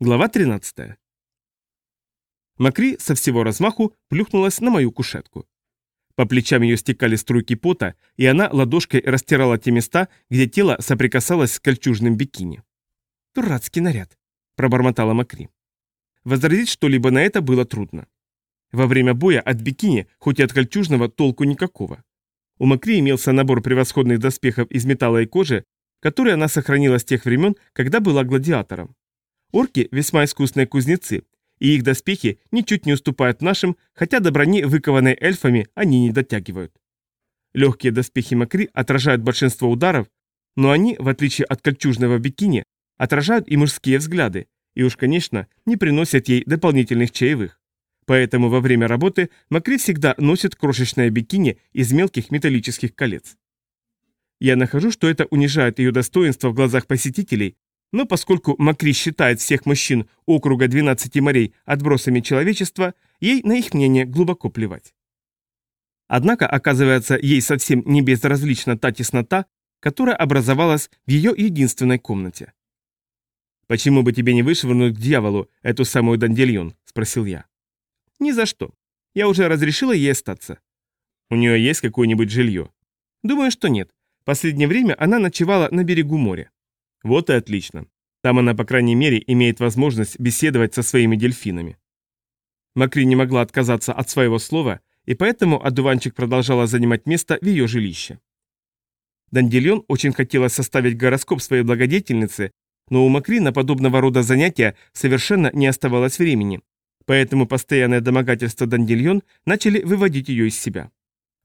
Глава 13. Макри со всего размаху плюхнулась на мою кушетку. По плечам ее стекали струйки пота, и она ладошкой растирала те места, где тело соприкасалось с кольчужным бикини. «Дурацкий наряд», — пробормотала Макри. Возразить что-либо на это было трудно. Во время боя от бикини, хоть и от кольчужного, толку никакого. У Макри имелся набор превосходных доспехов из металла и кожи, который она сохранила с тех времен, когда была гладиатором. Орки весьма искусные кузнецы, и их доспехи ничуть не уступают нашим, хотя до брони, выкованной эльфами, они не дотягивают. Легкие доспехи Макри отражают большинство ударов, но они, в отличие от кольчужного бикини, отражают и мужские взгляды, и уж, конечно, не приносят ей дополнительных чаевых. Поэтому во время работы Макри всегда носит крошечное бикини из мелких металлических колец. Я нахожу, что это унижает ее достоинство в глазах посетителей, но поскольку Макри считает всех мужчин округа 12 морей отбросами человечества, ей на их мнение глубоко плевать. Однако, оказывается, ей совсем не безразлична та теснота, которая образовалась в ее единственной комнате. «Почему бы тебе не вышвырнуть к дьяволу эту самую Дандельон?» – спросил я. «Ни за что. Я уже разрешила ей остаться». «У нее есть какое-нибудь жилье?» «Думаю, что нет. Последнее время она ночевала на берегу моря. Вот и отлично. Там она, по крайней мере, имеет возможность беседовать со своими дельфинами. Макри не могла отказаться от своего слова, и поэтому одуванчик продолжала занимать место в ее жилище. Дандельон очень хотела составить гороскоп своей благодетельницы, но у Макри на подобного рода занятия совершенно не оставалось времени, поэтому постоянное домогательство Дандельон начали выводить ее из себя.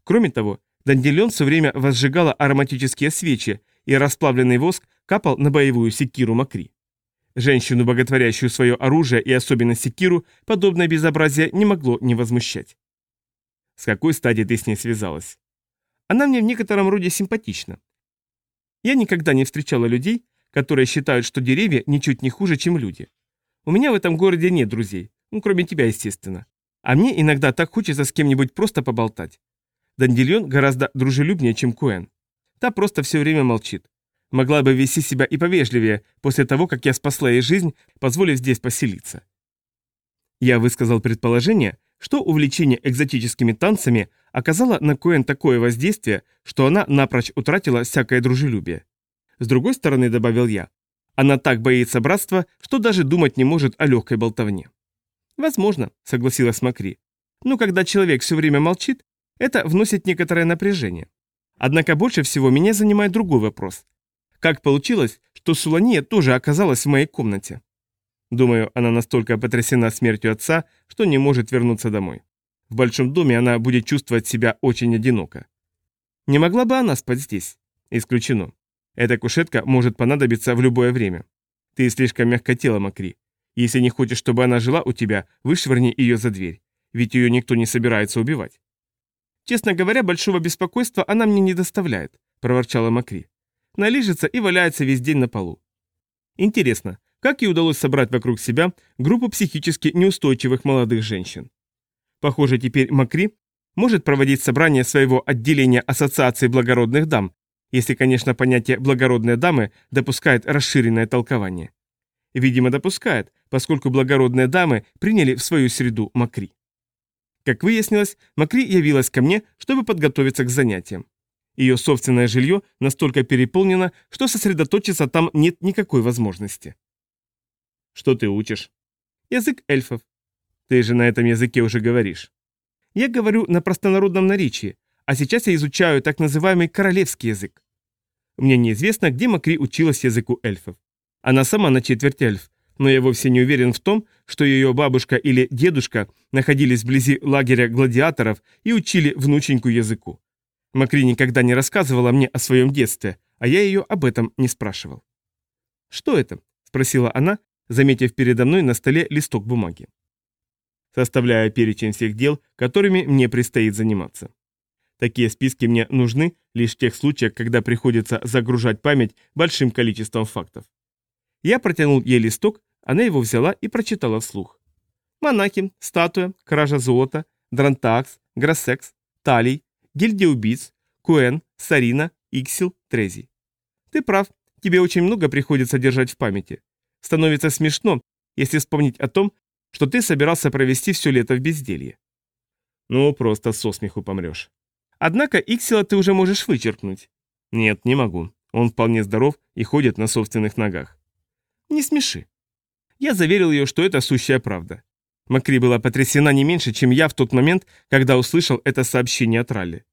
Кроме того, Дандельон все время возжигала ароматические свечи, и расплавленный воск капал на боевую секиру Макри. Женщину, боготворящую свое оружие и особенно секиру, подобное безобразие не могло не возмущать. С какой стадии ты с ней связалась? Она мне в некотором роде симпатична. Я никогда не встречала людей, которые считают, что деревья ничуть не хуже, чем люди. У меня в этом городе нет друзей, ну, кроме тебя, естественно. А мне иногда так хочется с кем-нибудь просто поболтать. Дандильон гораздо дружелюбнее, чем Куэн. Та просто все время молчит. Могла бы вести себя и повежливее после того, как я спасла ей жизнь, позволив здесь поселиться. Я высказал предположение, что увлечение экзотическими танцами оказало на Коэн такое воздействие, что она напрочь утратила всякое дружелюбие. С другой стороны, добавил я, она так боится братства, что даже думать не может о легкой болтовне. Возможно, согласилась Макри. Но когда человек все время молчит, это вносит некоторое напряжение. Однако больше всего меня занимает другой вопрос. Как получилось, что Сулания тоже оказалась в моей комнате? Думаю, она настолько потрясена смертью отца, что не может вернуться домой. В большом доме она будет чувствовать себя очень одиноко. Не могла бы она спать здесь? Исключено. Эта кушетка может понадобиться в любое время. Ты слишком мягкотела, Макри. Если не хочешь, чтобы она жила у тебя, вышвырни ее за дверь. Ведь ее никто не собирается убивать. Честно говоря, большого беспокойства она мне не доставляет, проворчала Макри налижется и валяется весь день на полу. Интересно, как ей удалось собрать вокруг себя группу психически неустойчивых молодых женщин? Похоже, теперь Макри может проводить собрание своего отделения Ассоциации благородных дам, если, конечно, понятие «благородные дамы» допускает расширенное толкование. Видимо, допускает, поскольку благородные дамы приняли в свою среду Макри. Как выяснилось, Макри явилась ко мне, чтобы подготовиться к занятиям. Ее собственное жилье настолько переполнено, что сосредоточиться там нет никакой возможности. Что ты учишь? Язык эльфов. Ты же на этом языке уже говоришь. Я говорю на простонародном наречии, а сейчас я изучаю так называемый королевский язык. Мне неизвестно, где Макри училась языку эльфов. Она сама на четверть эльф, но я вовсе не уверен в том, что ее бабушка или дедушка находились вблизи лагеря гладиаторов и учили внученьку языку. Макри никогда не рассказывала мне о своем детстве, а я ее об этом не спрашивал. «Что это?» – спросила она, заметив передо мной на столе листок бумаги. Составляя перечень всех дел, которыми мне предстоит заниматься. Такие списки мне нужны лишь в тех случаях, когда приходится загружать память большим количеством фактов. Я протянул ей листок, она его взяла и прочитала вслух. Монахи, статуя, кража золота, дрантакс, гроссекс, талий, гильдия убийц, Куэн, Сарина, Иксил, Трези. Ты прав, тебе очень много приходится держать в памяти. Становится смешно, если вспомнить о том, что ты собирался провести все лето в безделье. Ну, просто со смеху помрешь. Однако Иксила ты уже можешь вычеркнуть. Нет, не могу. Он вполне здоров и ходит на собственных ногах. Не смеши. Я заверил ее, что это сущая правда. Макри была потрясена не меньше, чем я в тот момент, когда услышал это сообщение от Ралли.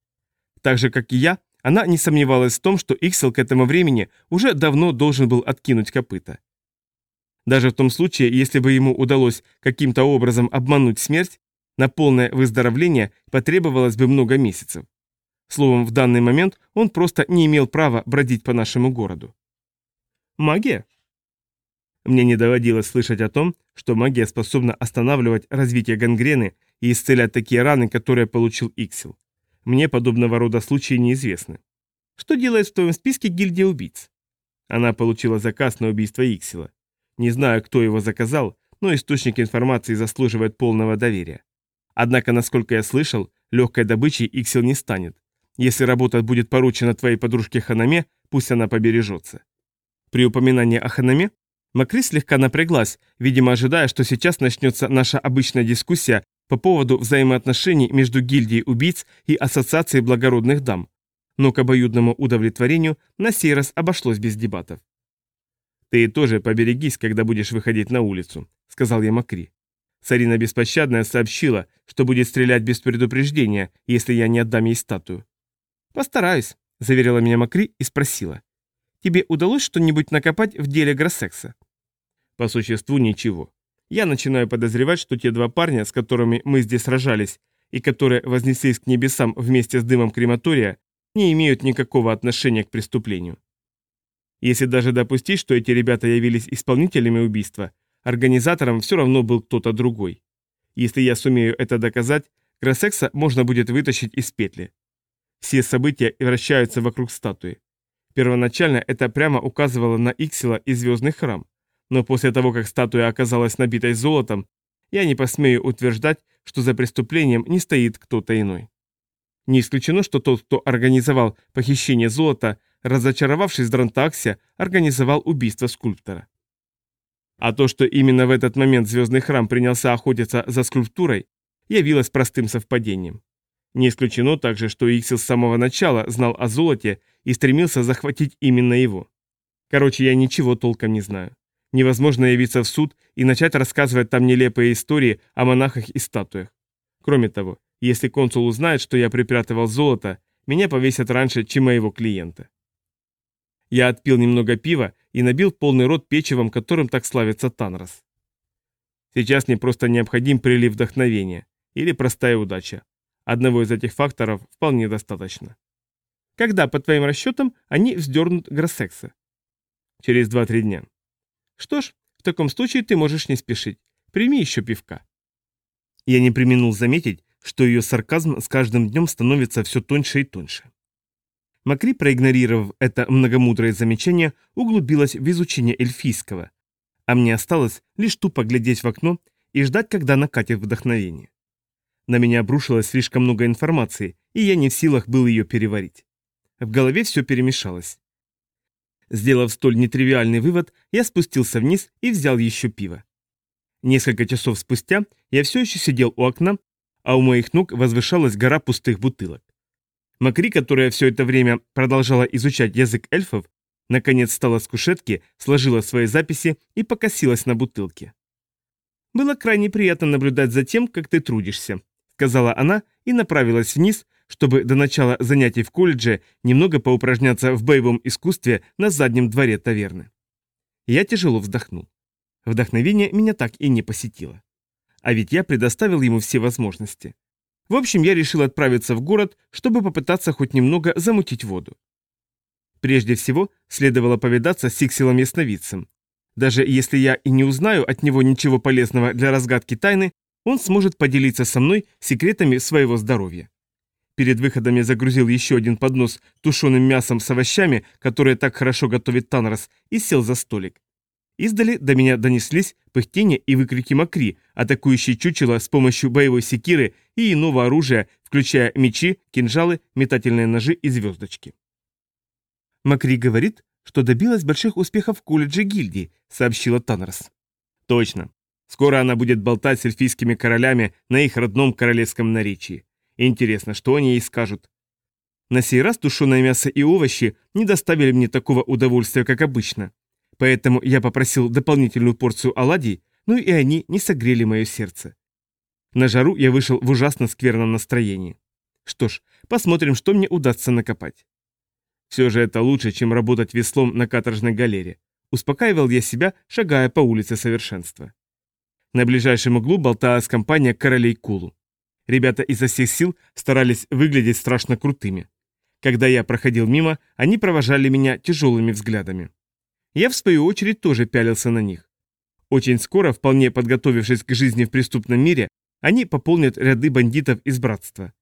Так же, как и я, она не сомневалась в том, что Иксел к этому времени уже давно должен был откинуть копыта. Даже в том случае, если бы ему удалось каким-то образом обмануть смерть, на полное выздоровление потребовалось бы много месяцев. Словом, в данный момент он просто не имел права бродить по нашему городу. Магия? Мне не доводилось слышать о том, что магия способна останавливать развитие гангрены и исцелять такие раны, которые получил Иксел. Мне подобного рода случаи неизвестны. Что делает в твоем списке гильдия убийц? Она получила заказ на убийство Иксела. Не знаю, кто его заказал, но источник информации заслуживает полного доверия. Однако, насколько я слышал, легкой добычей Иксел не станет. Если работа будет поручена твоей подружке Ханаме, пусть она побережется. При упоминании о Ханаме Макри слегка напряглась, видимо, ожидая, что сейчас начнется наша обычная дискуссия по поводу взаимоотношений между гильдией убийц и ассоциацией благородных дам. Но к обоюдному удовлетворению на сей раз обошлось без дебатов. «Ты тоже поберегись, когда будешь выходить на улицу», — сказал я Макри. Сарина Беспощадная сообщила, что будет стрелять без предупреждения, если я не отдам ей статую. «Постараюсь», — заверила меня Макри и спросила. «Тебе удалось что-нибудь накопать в деле Гроссекса?» «По существу ничего. Я начинаю подозревать, что те два парня, с которыми мы здесь сражались, и которые вознеслись к небесам вместе с дымом крематория, не имеют никакого отношения к преступлению. Если даже допустить, что эти ребята явились исполнителями убийства, организатором все равно был кто-то другой. Если я сумею это доказать, Гроссекса можно будет вытащить из петли. Все события вращаются вокруг статуи. Первоначально это прямо указывало на Иксела и Звездный храм, но после того, как статуя оказалась набитой золотом, я не посмею утверждать, что за преступлением не стоит кто-то иной. Не исключено, что тот, кто организовал похищение золота, разочаровавшись в Дрантаксе, организовал убийство скульптора. А то, что именно в этот момент Звездный храм принялся охотиться за скульптурой, явилось простым совпадением. Не исключено также, что Иксил с самого начала знал о золоте и стремился захватить именно его. Короче, я ничего толком не знаю. Невозможно явиться в суд и начать рассказывать там нелепые истории о монахах и статуях. Кроме того, если консул узнает, что я припрятывал золото, меня повесят раньше, чем моего клиента. Я отпил немного пива и набил полный рот печевом, которым так славится Танрос. Сейчас мне просто необходим прилив вдохновения или простая удача. Одного из этих факторов вполне достаточно. Когда, по твоим расчетам, они вздернут Гроссекса? Через 2-3 дня. Что ж, в таком случае ты можешь не спешить. Прими еще пивка. Я не применул заметить, что ее сарказм с каждым днем становится все тоньше и тоньше. Макри, проигнорировав это многомудрое замечание, углубилась в изучение эльфийского, а мне осталось лишь тупо глядеть в окно и ждать, когда накатит вдохновение. На меня обрушилось слишком много информации, и я не в силах был ее переварить. В голове все перемешалось. Сделав столь нетривиальный вывод, я спустился вниз и взял еще пиво. Несколько часов спустя я все еще сидел у окна, а у моих ног возвышалась гора пустых бутылок. Макри, которая все это время продолжала изучать язык эльфов, наконец встала с кушетки, сложила свои записи и покосилась на бутылке. «Было крайне приятно наблюдать за тем, как ты трудишься», сказала она и направилась вниз, чтобы до начала занятий в колледже немного поупражняться в боевом искусстве на заднем дворе таверны. Я тяжело вздохнул. Вдохновение меня так и не посетило. А ведь я предоставил ему все возможности. В общем, я решил отправиться в город, чтобы попытаться хоть немного замутить воду. Прежде всего, следовало повидаться с Сиксилом Ясновидцем. Даже если я и не узнаю от него ничего полезного для разгадки тайны, он сможет поделиться со мной секретами своего здоровья. Перед выходом я загрузил еще один поднос тушеным мясом с овощами, которые так хорошо готовит Танрос, и сел за столик. Издали до меня донеслись пыхтение и выкрики Макри, атакующие чучело с помощью боевой секиры и иного оружия, включая мечи, кинжалы, метательные ножи и звездочки. Макри говорит, что добилась больших успехов в колледже гильдии, сообщила Танрос. Точно. Скоро она будет болтать с эльфийскими королями на их родном королевском наречии. Интересно, что они ей скажут? На сей раз тушеное мясо и овощи не доставили мне такого удовольствия, как обычно. Поэтому я попросил дополнительную порцию оладий, ну и они не согрели мое сердце. На жару я вышел в ужасно скверном настроении. Что ж, посмотрим, что мне удастся накопать. Все же это лучше, чем работать веслом на каторжной галере. Успокаивал я себя, шагая по улице совершенства. На ближайшем углу болталась компания королей Кулу. Ребята изо всех сил старались выглядеть страшно крутыми. Когда я проходил мимо, они провожали меня тяжелыми взглядами. Я, в свою очередь, тоже пялился на них. Очень скоро, вполне подготовившись к жизни в преступном мире, они пополнят ряды бандитов из братства.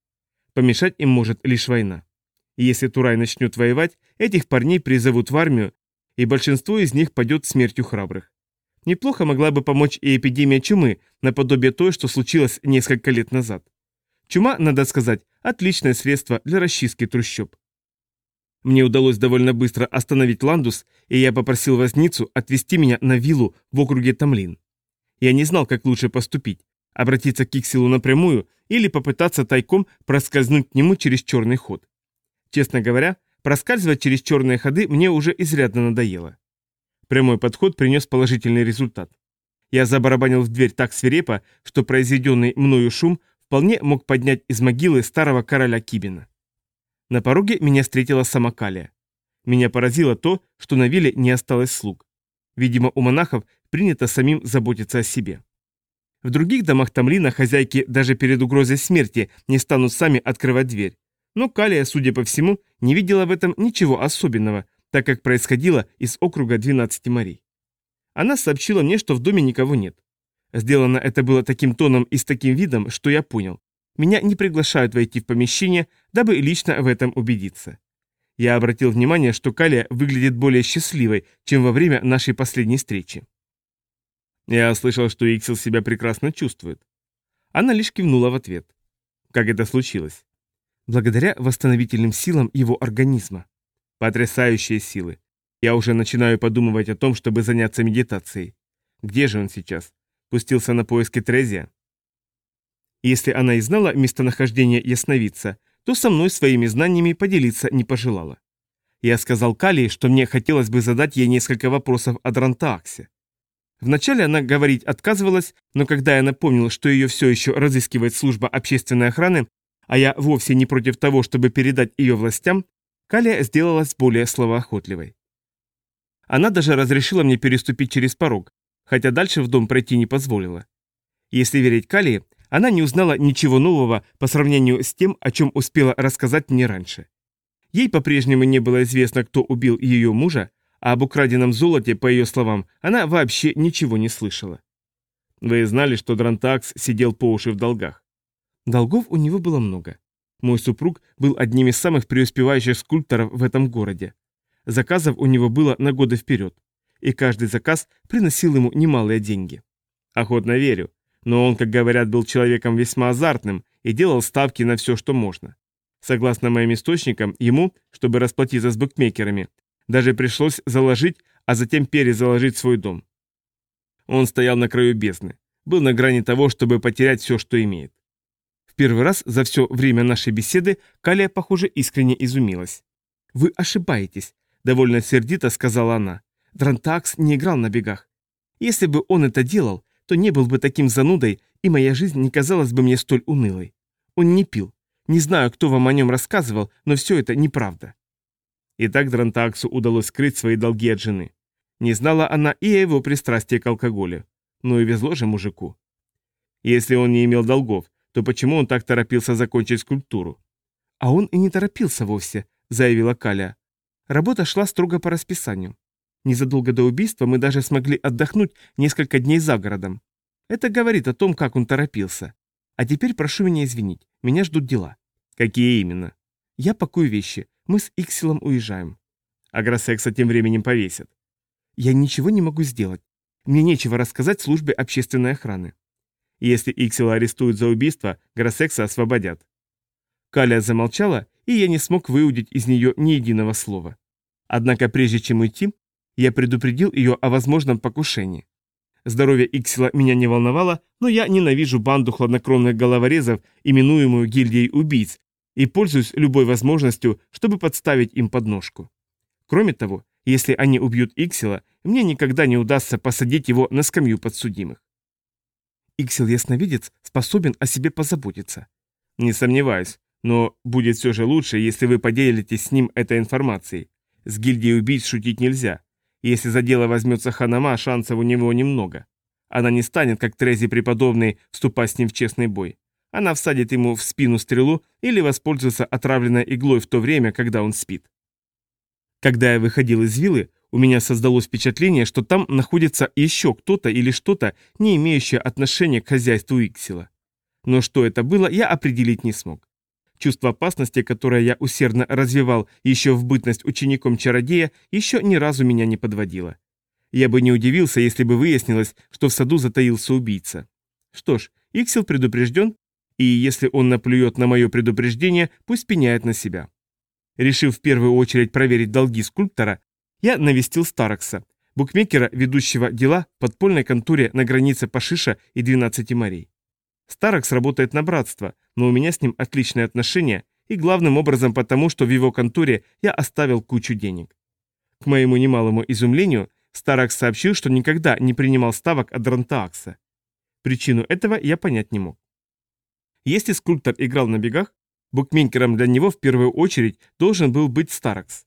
Помешать им может лишь война. И если Турай начнет воевать, этих парней призовут в армию, и большинство из них падет смертью храбрых. Неплохо могла бы помочь и эпидемия чумы, наподобие той, что случилось несколько лет назад. Чума, надо сказать, отличное средство для расчистки трущоб. Мне удалось довольно быстро остановить Ландус, и я попросил возницу отвезти меня на виллу в округе Тамлин. Я не знал, как лучше поступить, обратиться к Иксилу напрямую или попытаться тайком проскользнуть к нему через черный ход. Честно говоря, проскальзывать через черные ходы мне уже изрядно надоело. Прямой подход принес положительный результат. Я забарабанил в дверь так свирепо, что произведенный мною шум вполне мог поднять из могилы старого короля Кибина. На пороге меня встретила сама Калия. Меня поразило то, что на вилле не осталось слуг. Видимо, у монахов принято самим заботиться о себе. В других домах Тамлина хозяйки даже перед угрозой смерти не станут сами открывать дверь. Но Калия, судя по всему, не видела в этом ничего особенного, так как происходило из округа 12 морей. Она сообщила мне, что в доме никого нет. Сделано это было таким тоном и с таким видом, что я понял. Меня не приглашают войти в помещение, дабы лично в этом убедиться. Я обратил внимание, что Калия выглядит более счастливой, чем во время нашей последней встречи. Я слышал, что Иксел себя прекрасно чувствует. Она лишь кивнула в ответ. Как это случилось? Благодаря восстановительным силам его организма. Потрясающие силы. Я уже начинаю подумывать о том, чтобы заняться медитацией. Где же он сейчас? Пустился на поиски Трезия? Если она и знала местонахождение ясновидца, то со мной своими знаниями поделиться не пожелала. Я сказал Калии, что мне хотелось бы задать ей несколько вопросов о Дрантааксе. Вначале она говорить отказывалась, но когда я напомнил, что ее все еще разыскивает служба общественной охраны, а я вовсе не против того, чтобы передать ее властям, Калия сделалась более словоохотливой. Она даже разрешила мне переступить через порог, хотя дальше в дом пройти не позволила. Если верить Калии, она не узнала ничего нового по сравнению с тем, о чем успела рассказать мне раньше. Ей по-прежнему не было известно, кто убил ее мужа, а об украденном золоте, по ее словам, она вообще ничего не слышала. Вы знали, что Дрантакс сидел по уши в долгах? Долгов у него было много. Мой супруг был одним из самых преуспевающих скульпторов в этом городе. Заказов у него было на годы вперед, и каждый заказ приносил ему немалые деньги. Охотно верю, но он, как говорят, был человеком весьма азартным и делал ставки на все, что можно. Согласно моим источникам, ему, чтобы расплатиться с букмекерами, даже пришлось заложить, а затем перезаложить свой дом. Он стоял на краю бездны, был на грани того, чтобы потерять все, что имеет. В первый раз за все время нашей беседы Калия, похоже, искренне изумилась. «Вы ошибаетесь», — довольно сердито сказала она. «Дрантакс не играл на бегах. Если бы он это делал, то не был бы таким занудой, и моя жизнь не казалась бы мне столь унылой. Он не пил. Не знаю, кто вам о нем рассказывал, но все это неправда». И так Дрантаксу удалось скрыть свои долги от жены. Не знала она и о его пристрастии к алкоголю. Ну и везло же мужику. Если он не имел долгов, то почему он так торопился закончить скульптуру? А он и не торопился вовсе, заявила Каля. Работа шла строго по расписанию. Незадолго до убийства мы даже смогли отдохнуть несколько дней за городом. Это говорит о том, как он торопился. А теперь прошу меня извинить, меня ждут дела. Какие именно? Я пакую вещи, мы с Иксилом уезжаем. А Гроссекса тем временем повесят. Я ничего не могу сделать. Мне нечего рассказать службе общественной охраны. Если Иксила арестуют за убийство, Гроссекса освободят. Калия замолчала, и я не смог выудить из нее ни единого слова. Однако прежде чем уйти, я предупредил ее о возможном покушении. Здоровье Иксела меня не волновало, но я ненавижу банду хладнокровных головорезов, именуемую гильдией убийц, и пользуюсь любой возможностью, чтобы подставить им подножку. Кроме того, если они убьют Иксела, мне никогда не удастся посадить его на скамью подсудимых. Иксел ясновидец способен о себе позаботиться. Не сомневаюсь, но будет все же лучше, если вы поделитесь с ним этой информацией. С гильдией убийц шутить нельзя. Если за дело возьмется Ханама, шансов у него немного. Она не станет, как Трези преподобный, вступать с ним в честный бой. Она всадит ему в спину стрелу или воспользуется отравленной иглой в то время, когда он спит. Когда я выходил из виллы, у меня создалось впечатление, что там находится еще кто-то или что-то, не имеющее отношения к хозяйству Иксила. Но что это было, я определить не смог. Чувство опасности, которое я усердно развивал еще в бытность учеником-чародея, еще ни разу меня не подводило. Я бы не удивился, если бы выяснилось, что в саду затаился убийца. Что ж, Иксил предупрежден, и если он наплюет на мое предупреждение, пусть пеняет на себя. Решив в первую очередь проверить долги скульптора, я навестил Старокса, букмекера, ведущего дела в подпольной конторе на границе Пашиша и 12 морей. Старокс работает на братство, но у меня с ним отличные отношения, и главным образом потому, что в его конторе я оставил кучу денег. К моему немалому изумлению, Старокс сообщил, что никогда не принимал ставок от Дрантаакса. Причину этого я понять не мог. Если скульптор играл на бегах, букмекером для него в первую очередь должен был быть Старокс.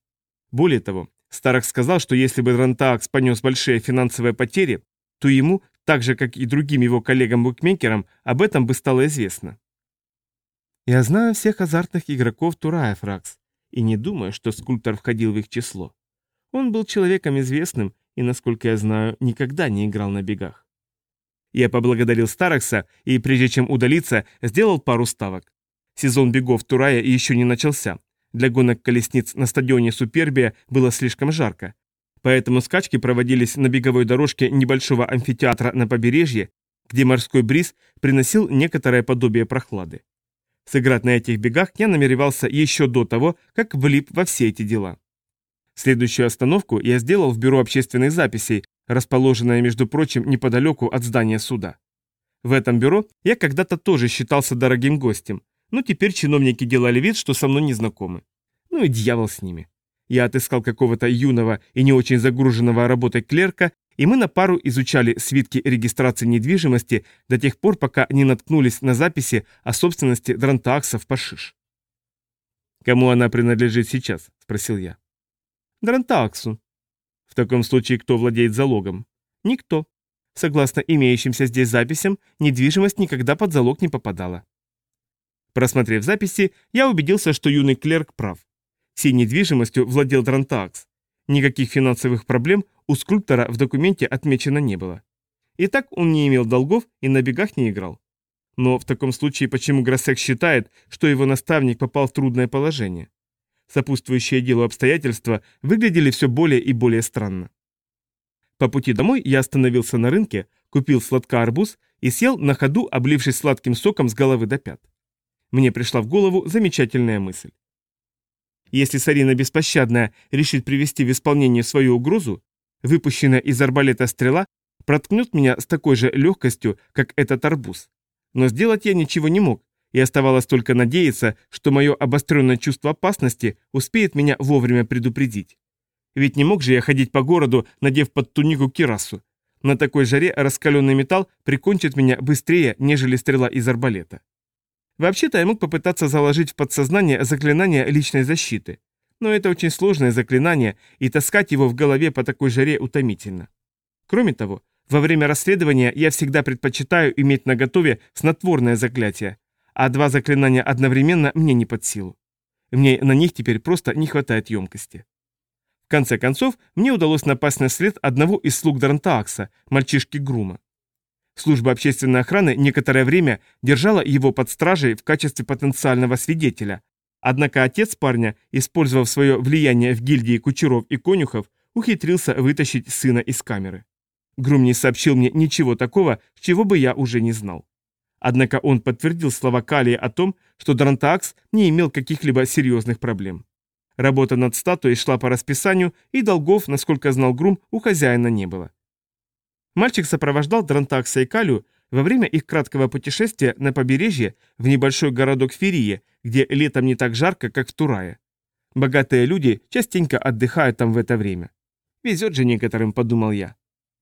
Более того, Старокс сказал, что если бы Дрантаакс понес большие финансовые потери, то ему, так же как и другим его коллегам-букмекерам, об этом бы стало известно. «Я знаю всех азартных игроков Турая, Фракс, и не думаю, что скульптор входил в их число. Он был человеком известным и, насколько я знаю, никогда не играл на бегах. Я поблагодарил Старокса и, прежде чем удалиться, сделал пару ставок. Сезон бегов Турая еще не начался, для гонок колесниц на стадионе Супербия было слишком жарко. Поэтому скачки проводились на беговой дорожке небольшого амфитеатра на побережье, где морской бриз приносил некоторое подобие прохлады. Сыграть на этих бегах я намеревался еще до того, как влип во все эти дела. Следующую остановку я сделал в бюро общественных записей, расположенное, между прочим, неподалеку от здания суда. В этом бюро я когда-то тоже считался дорогим гостем, но теперь чиновники делали вид, что со мной не знакомы. Ну и дьявол с ними. Я отыскал какого-то юного и не очень загруженного работой клерка, и мы на пару изучали свитки регистрации недвижимости до тех пор, пока не наткнулись на записи о собственности Дрантакса в Пашиш. «Кому она принадлежит сейчас?» – спросил я. «Дрантаксу». «В таком случае кто владеет залогом?» «Никто. Согласно имеющимся здесь записям, недвижимость никогда под залог не попадала. Просмотрев записи, я убедился, что юный клерк прав. Всей недвижимостью владел Дрантакс. Никаких финансовых проблем у скульптора в документе отмечено не было. Итак, он не имел долгов и на бегах не играл. Но в таком случае почему Гроссек считает, что его наставник попал в трудное положение? Сопутствующие делу обстоятельства выглядели все более и более странно. По пути домой я остановился на рынке, купил сладка арбуз и съел на ходу, облившись сладким соком с головы до пят. Мне пришла в голову замечательная мысль. Если Сарина Беспощадная решит привести в исполнение свою угрозу, выпущенная из арбалета стрела проткнет меня с такой же легкостью, как этот арбуз. Но сделать я ничего не мог, и оставалось только надеяться, что мое обостренное чувство опасности успеет меня вовремя предупредить. Ведь не мог же я ходить по городу, надев под тунику кирасу. На такой жаре раскаленный металл прикончит меня быстрее, нежели стрела из арбалета. Вообще-то я мог попытаться заложить в подсознание заклинание личной защиты. Но это очень сложное заклинание, и таскать его в голове по такой жаре утомительно. Кроме того, во время расследования я всегда предпочитаю иметь наготове снотворное заклятие, а два заклинания одновременно мне не под силу. Мне на них теперь просто не хватает емкости. В конце концов, мне удалось напасть на след одного из слуг Дарнтаакса, мальчишки Грума. Служба общественной охраны некоторое время держала его под стражей в качестве потенциального свидетеля. Однако отец парня, использовав свое влияние в гильдии кучеров и конюхов, ухитрился вытащить сына из камеры. Грум не сообщил мне ничего такого, чего бы я уже не знал. Однако он подтвердил слова Калии о том, что Дрантакс не имел каких-либо серьезных проблем. Работа над статуей шла по расписанию, и долгов, насколько знал Грум, у хозяина не было. Мальчик сопровождал Дрантакса и Калю во время их краткого путешествия на побережье в небольшой городок Ферие, где летом не так жарко, как в Турае. Богатые люди частенько отдыхают там в это время. Везет же некоторым, подумал я.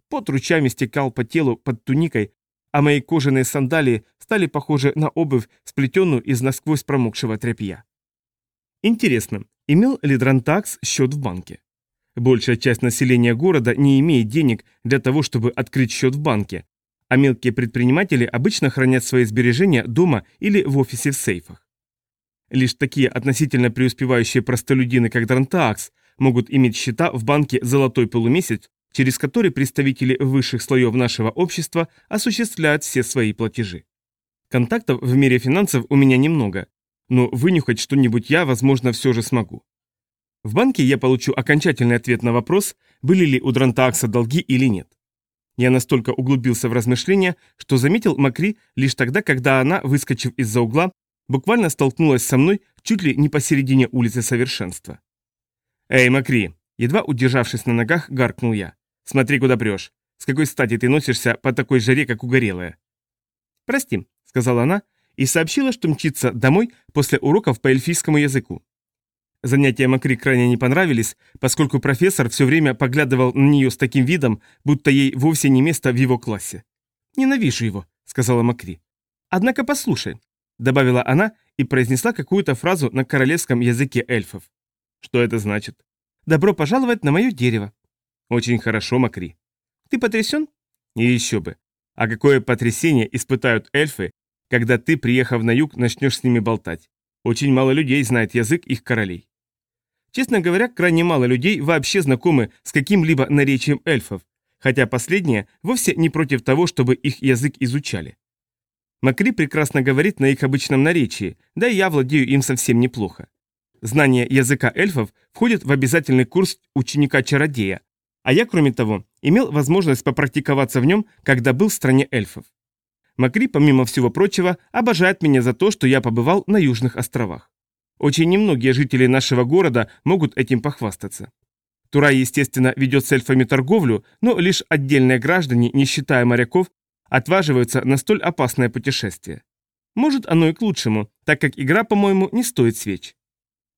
Пот ручами стекал по телу под туникой, а мои кожаные сандалии стали похожи на обувь, сплетенную из насквозь промокшего тряпья. Интересно, имел ли Дрантакс счет в банке? Большая часть населения города не имеет денег для того, чтобы открыть счет в банке, а мелкие предприниматели обычно хранят свои сбережения дома или в офисе в сейфах. Лишь такие относительно преуспевающие простолюдины, как Дрантакс, могут иметь счета в банке «Золотой полумесяц», через который представители высших слоев нашего общества осуществляют все свои платежи. Контактов в мире финансов у меня немного, но вынюхать что-нибудь я, возможно, все же смогу. В банке я получу окончательный ответ на вопрос, были ли у Дрантаакса долги или нет. Я настолько углубился в размышления, что заметил Макри лишь тогда, когда она, выскочив из-за угла, буквально столкнулась со мной чуть ли не посередине улицы совершенства. «Эй, Макри!» Едва удержавшись на ногах, гаркнул я. «Смотри, куда прешь. С какой стати ты носишься по такой жаре, как угорелая?» «Прости», — сказала она и сообщила, что мчится домой после уроков по эльфийскому языку. Занятия Макри крайне не понравились, поскольку профессор все время поглядывал на нее с таким видом, будто ей вовсе не место в его классе. «Ненавижу его», — сказала Макри. «Однако послушай», — добавила она и произнесла какую-то фразу на королевском языке эльфов. Что это значит? Добро пожаловать на мое дерево. Очень хорошо, Макри. Ты потрясен? И еще бы. А какое потрясение испытают эльфы, когда ты, приехав на юг, начнешь с ними болтать? Очень мало людей знает язык их королей. Честно говоря, крайне мало людей вообще знакомы с каким-либо наречием эльфов, хотя последние вовсе не против того, чтобы их язык изучали. Макри прекрасно говорит на их обычном наречии, да и я владею им совсем неплохо. Знание языка эльфов входит в обязательный курс ученика-чародея, а я, кроме того, имел возможность попрактиковаться в нем, когда был в стране эльфов. Макри, помимо всего прочего, обожает меня за то, что я побывал на Южных островах. Очень немногие жители нашего города могут этим похвастаться. Турай, естественно, ведет с эльфами торговлю, но лишь отдельные граждане, не считая моряков, отваживаются на столь опасное путешествие. Может, оно и к лучшему, так как игра, по-моему, не стоит свеч.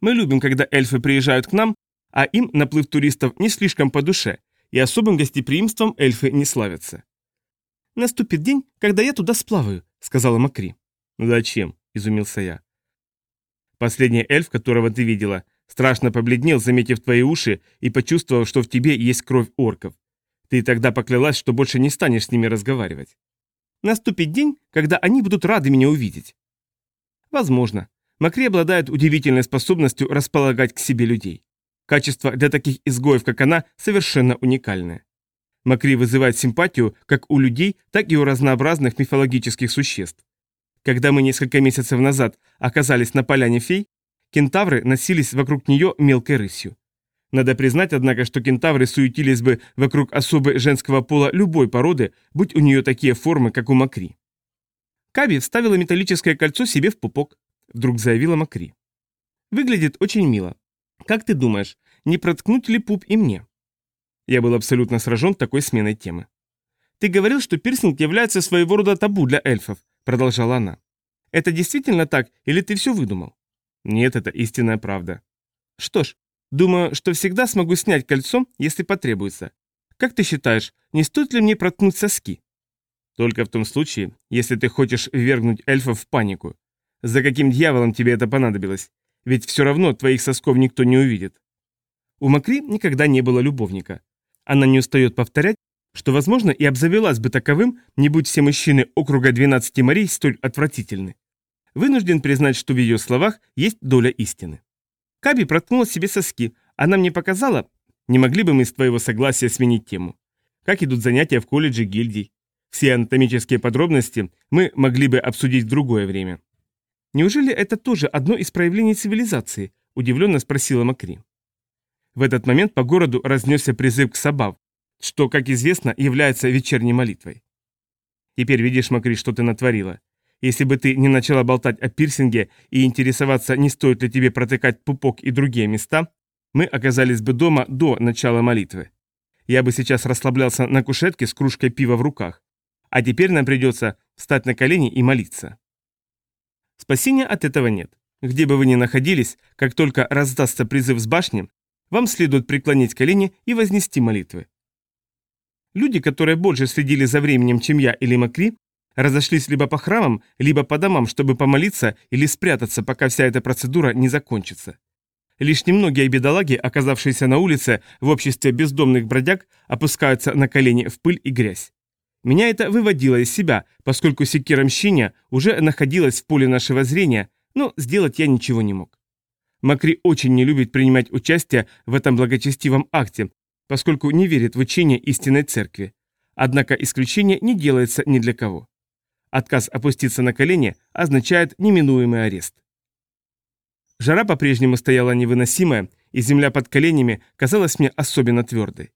Мы любим, когда эльфы приезжают к нам, а им наплыв туристов не слишком по душе, и особым гостеприимством эльфы не славятся. «Наступит день, когда я туда сплаваю», — сказала Макри. «Зачем?» — изумился я. «Последний эльф, которого ты видела, страшно побледнел, заметив твои уши и почувствовав, что в тебе есть кровь орков. Ты тогда поклялась, что больше не станешь с ними разговаривать. Наступит день, когда они будут рады меня увидеть. Возможно. Макри обладает удивительной способностью располагать к себе людей. Качество для таких изгоев, как она, совершенно уникальное. Макри вызывает симпатию как у людей, так и у разнообразных мифологических существ. Когда мы несколько месяцев назад оказались на поляне фей, кентавры носились вокруг нее мелкой рысью. Надо признать, однако, что кентавры суетились бы вокруг особы женского пола любой породы, будь у нее такие формы, как у Макри. Каби вставила металлическое кольцо себе в пупок. — вдруг заявила Макри. «Выглядит очень мило. Как ты думаешь, не проткнуть ли пуп и мне?» Я был абсолютно сражен такой сменой темы. «Ты говорил, что пирсинг является своего рода табу для эльфов», — продолжала она. «Это действительно так, или ты все выдумал?» «Нет, это истинная правда». «Что ж, думаю, что всегда смогу снять кольцо, если потребуется. Как ты считаешь, не стоит ли мне проткнуть соски?» «Только в том случае, если ты хочешь ввергнуть эльфов в панику. За каким дьяволом тебе это понадобилось? Ведь все равно твоих сосков никто не увидит. У Макри никогда не было любовника. Она не устает повторять, что, возможно, и обзавелась бы таковым, не будь все мужчины округа 12 морей столь отвратительны. Вынужден признать, что в ее словах есть доля истины. Каби проткнула себе соски. Она мне показала, не могли бы мы с твоего согласия сменить тему. Как идут занятия в колледже гильдий. Все анатомические подробности мы могли бы обсудить в другое время. «Неужели это тоже одно из проявлений цивилизации?» – удивленно спросила Макри. В этот момент по городу разнесся призыв к Сабав, что, как известно, является вечерней молитвой. Теперь видишь, Макри, что ты натворила. Если бы ты не начала болтать о пирсинге и интересоваться, не стоит ли тебе протыкать пупок и другие места, мы оказались бы дома до начала молитвы. я бы сейчас расслаблялся на кушетке с кружкой пива в руках. А теперь нам придется встать на колени и молиться. Спасения от этого нет. Где бы вы ни находились, как только раздастся призыв с башни, вам следует преклонить колени и вознести молитвы. Люди, которые больше следили за временем, чем я или Макри, разошлись либо по храмам, либо по домам, чтобы помолиться или спрятаться, пока вся эта процедура не закончится. Лишь немногие бедолаги, оказавшиеся на улице в обществе бездомных бродяг, опускаются на колени в пыль и грязь. Меня это выводило из себя, поскольку секира мщения уже находилась в поле нашего зрения, но сделать я ничего не мог. Макри очень не любит принимать участие в этом благочестивом акте, поскольку не верит в учение истинной церкви. Однако исключение не делается ни для кого. Отказ опуститься на колени означает неминуемый арест. Жара по-прежнему стояла невыносимая, и земля под коленями казалась мне особенно твердой.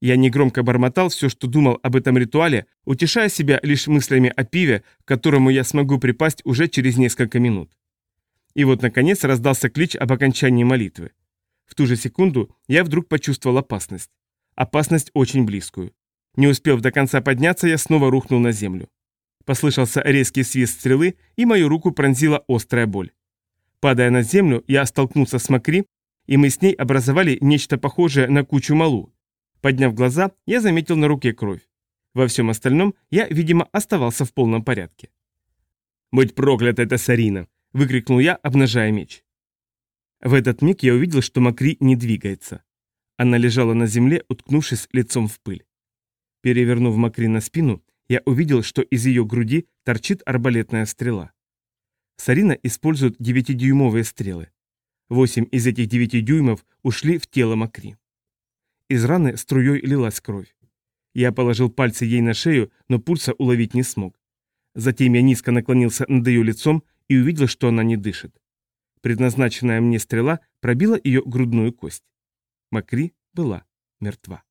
Я негромко бормотал все, что думал об этом ритуале, утешая себя лишь мыслями о пиве, к которому я смогу припасть уже через несколько минут. И вот, наконец, раздался клич об окончании молитвы. В ту же секунду я вдруг почувствовал опасность. Опасность очень близкую. Не успев до конца подняться, я снова рухнул на землю. Послышался резкий свист стрелы, и мою руку пронзила острая боль. Падая на землю, я столкнулся с Макри, и мы с ней образовали нечто похожее на кучу малу. Подняв глаза, я заметил на руке кровь. Во всем остальном я, видимо, оставался в полном порядке. «Будь проклята эта Сарина!» – выкрикнул я, обнажая меч. В этот миг я увидел, что Макри не двигается. Она лежала на земле, уткнувшись лицом в пыль. Перевернув Макри на спину, я увидел, что из ее груди торчит арбалетная стрела. Сарина использует 9-дюймовые стрелы. Восемь из этих 9 дюймов ушли в тело Макри. Из раны струей лилась кровь. Я положил пальцы ей на шею, но пульса уловить не смог. Затем я низко наклонился над ее лицом и увидел, что она не дышит. Предназначенная мне стрела пробила ее грудную кость. Макри была мертва.